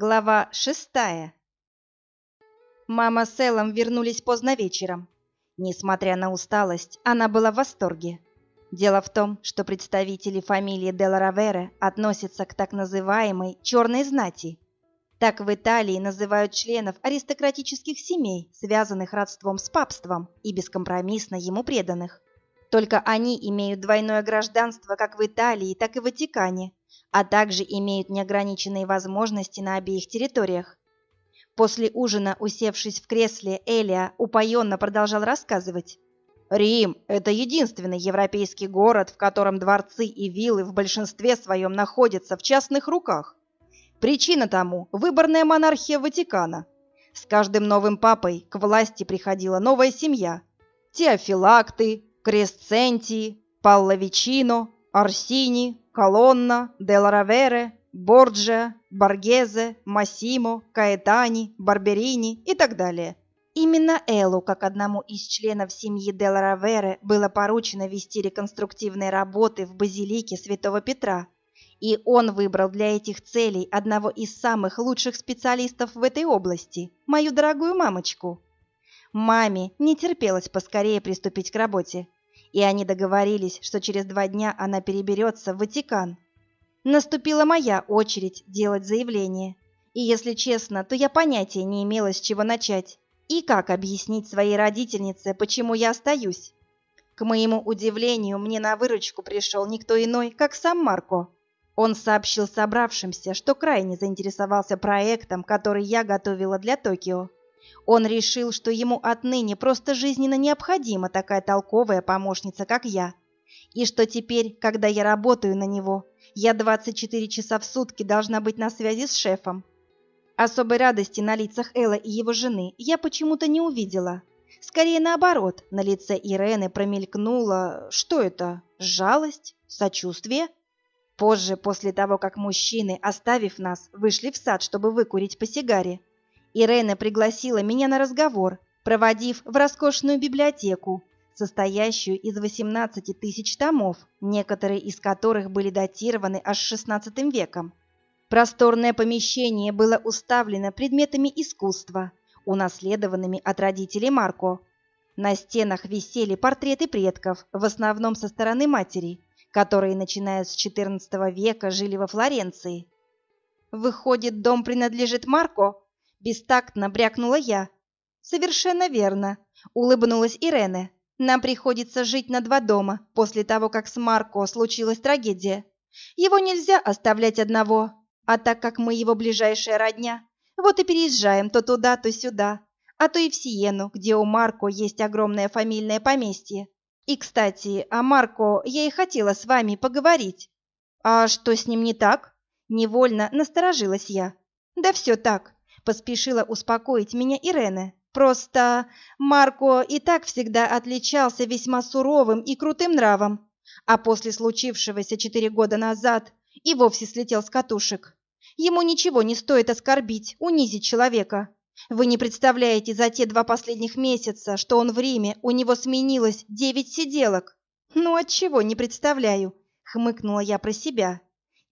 Глава шестая. Мама с Эллом вернулись поздно вечером. Несмотря на усталость, она была в восторге. Дело в том, что представители фамилии Деларавере относятся к так называемой «черной знати». Так в Италии называют членов аристократических семей, связанных родством с папством и бескомпромиссно ему преданных. Только они имеют двойное гражданство как в Италии, так и в Ватикане, а также имеют неограниченные возможности на обеих территориях. После ужина, усевшись в кресле, Элия упоенно продолжал рассказывать. «Рим – это единственный европейский город, в котором дворцы и виллы в большинстве своем находятся в частных руках. Причина тому – выборная монархия Ватикана. С каждым новым папой к власти приходила новая семья. Теофилакты, Кресцентии, Паллавичино, Арсини, Колонна, Деларавере, Борджиа, Боргезе, Массимо, Каэтани, Барберини и так далее. Именно Эллу, как одному из членов семьи Деларавере, было поручено вести реконструктивные работы в базилике Святого Петра, и он выбрал для этих целей одного из самых лучших специалистов в этой области, мою дорогую мамочку. Маме не терпелось поскорее приступить к работе и они договорились, что через два дня она переберется в Ватикан. Наступила моя очередь делать заявление, и, если честно, то я понятия не имела, с чего начать и как объяснить своей родительнице, почему я остаюсь. К моему удивлению, мне на выручку пришел никто иной, как сам Марко. Он сообщил собравшимся, что крайне заинтересовался проектом, который я готовила для Токио. Он решил, что ему отныне просто жизненно необходима такая толковая помощница, как я. И что теперь, когда я работаю на него, я 24 часа в сутки должна быть на связи с шефом. Особой радости на лицах Элла и его жены я почему-то не увидела. Скорее наоборот, на лице Ирены промелькнуло... Что это? Жалость? Сочувствие? Позже, после того, как мужчины, оставив нас, вышли в сад, чтобы выкурить по сигаре, Ирена пригласила меня на разговор, проводив в роскошную библиотеку, состоящую из 18 тысяч томов, некоторые из которых были датированы аж XVI веком. Просторное помещение было уставлено предметами искусства, унаследованными от родителей Марко. На стенах висели портреты предков, в основном со стороны матери, которые, начиная с XIV века, жили во Флоренции. «Выходит, дом принадлежит Марко?» Бестактно брякнула я. Совершенно верно, улыбнулась Ирене. Нам приходится жить на два дома после того, как с Марко случилась трагедия. Его нельзя оставлять одного, а так как мы его ближайшая родня, вот и переезжаем то туда, то сюда, а то и в Сиену, где у Марко есть огромное фамильное поместье. И, кстати, о Марко я и хотела с вами поговорить. А что с ним не так? Невольно насторожилась я. Да все так. Поспешила успокоить меня Ирене. Просто Марко и так всегда отличался весьма суровым и крутым нравом, а после случившегося четыре года назад и вовсе слетел с катушек. Ему ничего не стоит оскорбить, унизить человека. Вы не представляете, за те два последних месяца, что он в Риме, у него сменилось девять сиделок. Ну, отчего не представляю, хмыкнула я про себя.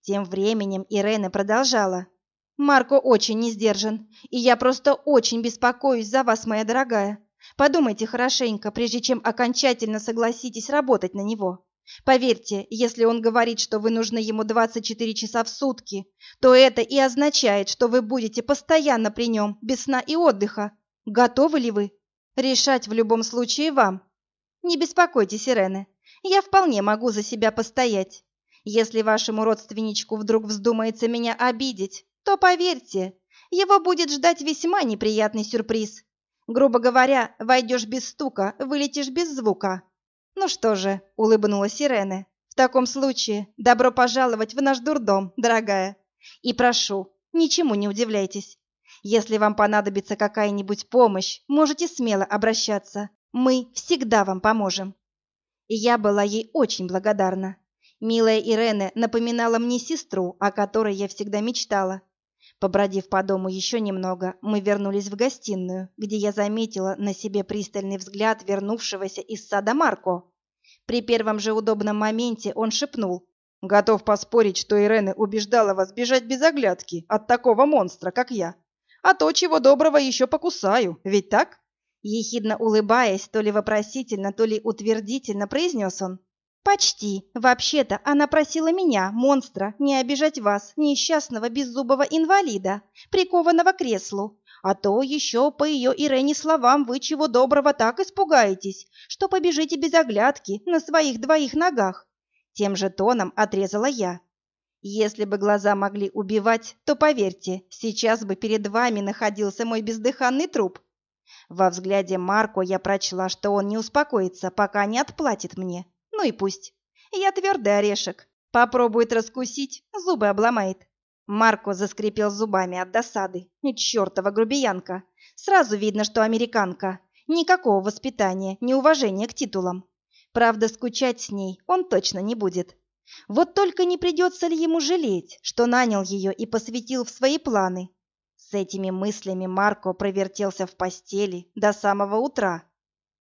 Тем временем Ирена продолжала. Марко очень не сдержан, и я просто очень беспокоюсь за вас, моя дорогая. Подумайте хорошенько, прежде чем окончательно согласитесь работать на него. Поверьте, если он говорит, что вы нужны ему 24 часа в сутки, то это и означает, что вы будете постоянно при нем, без сна и отдыха. Готовы ли вы? Решать в любом случае вам. Не беспокойтесь, Ирене, я вполне могу за себя постоять. Если вашему родственничку вдруг вздумается меня обидеть, то поверьте, его будет ждать весьма неприятный сюрприз. Грубо говоря, войдешь без стука, вылетишь без звука. Ну что же, улыбнулась Ирене. В таком случае, добро пожаловать в наш дурдом, дорогая. И прошу, ничему не удивляйтесь. Если вам понадобится какая-нибудь помощь, можете смело обращаться. Мы всегда вам поможем. Я была ей очень благодарна. Милая Ирене напоминала мне сестру, о которой я всегда мечтала. Побродив по дому еще немного, мы вернулись в гостиную, где я заметила на себе пристальный взгляд вернувшегося из сада Марко. При первом же удобном моменте он шепнул Готов поспорить, что Ирены убеждала вас бежать без оглядки от такого монстра, как я. А то, чего доброго, еще покусаю, ведь так?» Ехидно улыбаясь, то ли вопросительно, то ли утвердительно произнес он. «Почти. Вообще-то она просила меня, монстра, не обижать вас, несчастного беззубого инвалида, прикованного к креслу. А то еще, по ее Ирене словам, вы чего доброго так испугаетесь, что побежите без оглядки на своих двоих ногах». Тем же тоном отрезала я. Если бы глаза могли убивать, то, поверьте, сейчас бы перед вами находился мой бездыханный труп. Во взгляде Марко я прочла, что он не успокоится, пока не отплатит мне. Ну и пусть. Я твердый орешек. Попробует раскусить, зубы обломает. Марко заскрипел зубами от досады. Чёртова грубиянка. Сразу видно, что американка. Никакого воспитания, ни уважения к титулам. Правда, скучать с ней он точно не будет. Вот только не придется ли ему жалеть, что нанял ее и посвятил в свои планы. С этими мыслями Марко провертелся в постели до самого утра,